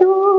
ದೂರ